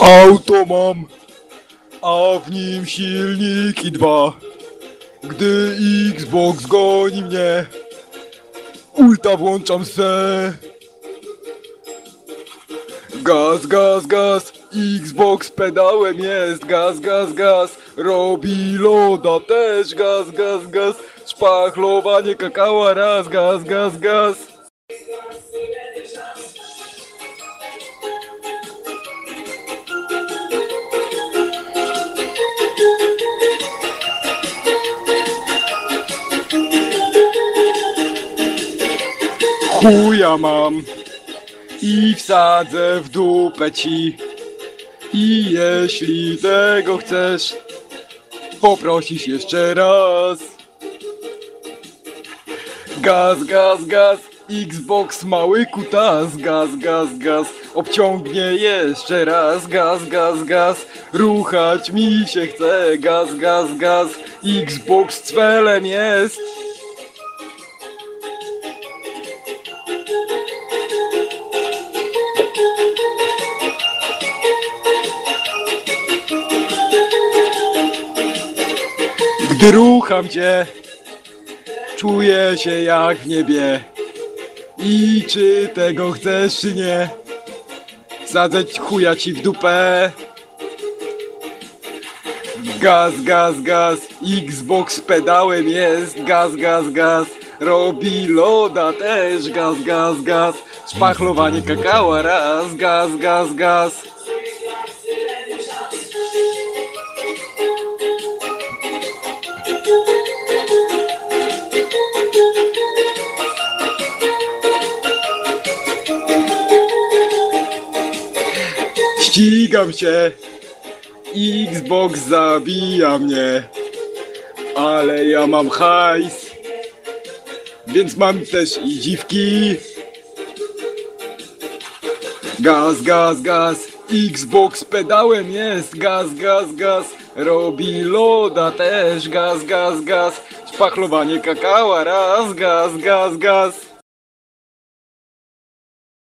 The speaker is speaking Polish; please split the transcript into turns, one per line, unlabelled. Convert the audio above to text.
Auto mam, a w nim silniki dwa. Gdy Xbox goni mnie, ulta włączam se. Gaz, gaz, gaz, Xbox pedałem jest, gaz, gaz, gaz, robi loda też, gaz, gaz, gaz, szpachlowanie kakała raz, gaz, gaz, gaz. Chuja mam i wsadzę w dupę ci. I jeśli tego chcesz, poprosisz jeszcze raz. Gaz, gaz, gaz, Xbox mały kutas, gaz, gaz, gaz, obciągnie jeszcze raz, gaz, gaz, gaz, ruchać mi się chce, gaz, gaz, gaz, Xbox cwelem jest. Gdy rucham cię, czuję się jak w niebie. I czy tego chcesz, czy nie? Sadzać chuja ci w dupę. Gaz, gaz, gaz, Xbox pedałem jest, gaz, gaz, gaz. Robi loda też, gaz, gaz, gaz. Szpachlowanie kakała raz, gaz, gaz, gaz. Ścigam się. Xbox zabija mnie. Ale ja mam hajs. Więc mam też i dziwki. Gaz, gaz, gaz. Xbox pedałem jest. Gaz, gaz, gaz. Robi loda też. Gaz, gaz, gaz. Szpachlowanie kakała raz. Gaz, gaz, gaz.